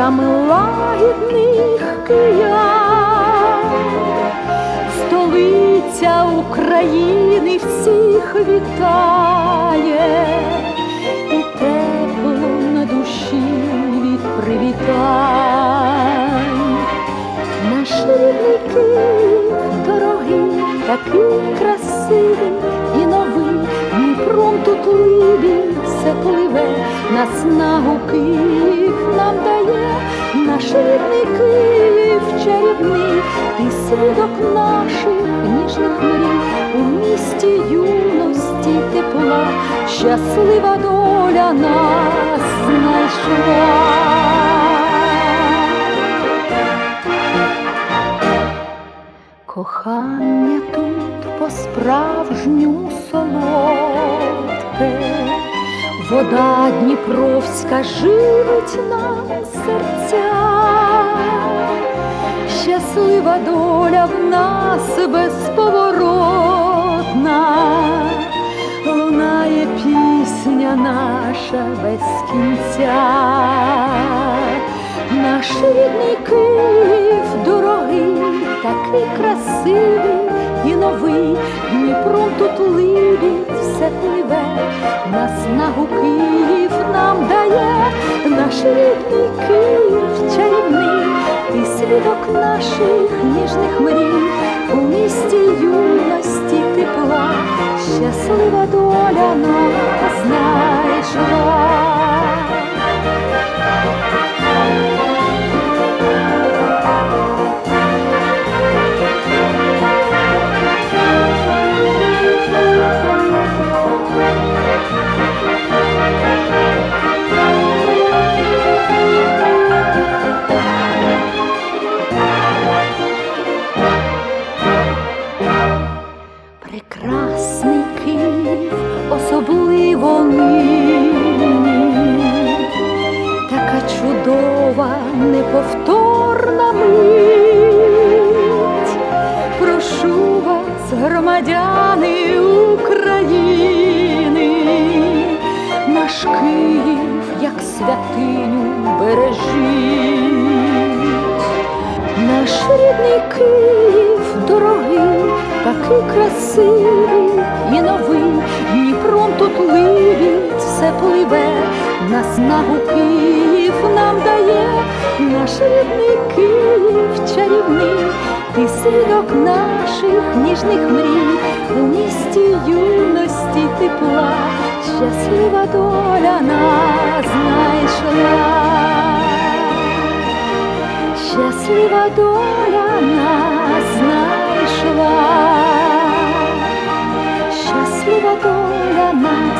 усмішками лагідних киян, столиця України всіх вітає, і тепло на душі від привітань. Наш рідний Київ дорогий, такий красивий і новий, Дніпром тут либідь все пливе, на снагу Київ нам дає, наш рідний Київ чарівний, ти свідок наших ніжних мрій, у місті юності тепла, щаслива доля нас знайшла. Кохання тут по-справжньому солодке, вода Дніпровська живить нам серця, щаслива доля в нас безповоротна, лунає пісня наша без кінця, наш рідний Київ дорогий такий красивий либідь все пливе, на снагу Київ нам дає, наш рідний Київ чарівний, ти свідок наших ніжних мрій, у місті юності тепла, щаслива Прекрасний Київ, особливо нині, така чудова, неповторна мить. Прошу вас, громадяни України, наш Київ, як святиню бережіть. Наш рідний Київ такий красивий і новий, Дніпром тут либідь все пливе, на снагу Київ нам дає, наш рідний Київ чарівний, ти свідок наших ніжних мрій, у місті юності тепла, щаслива доля нас знайшла. Щаслива доля нас my.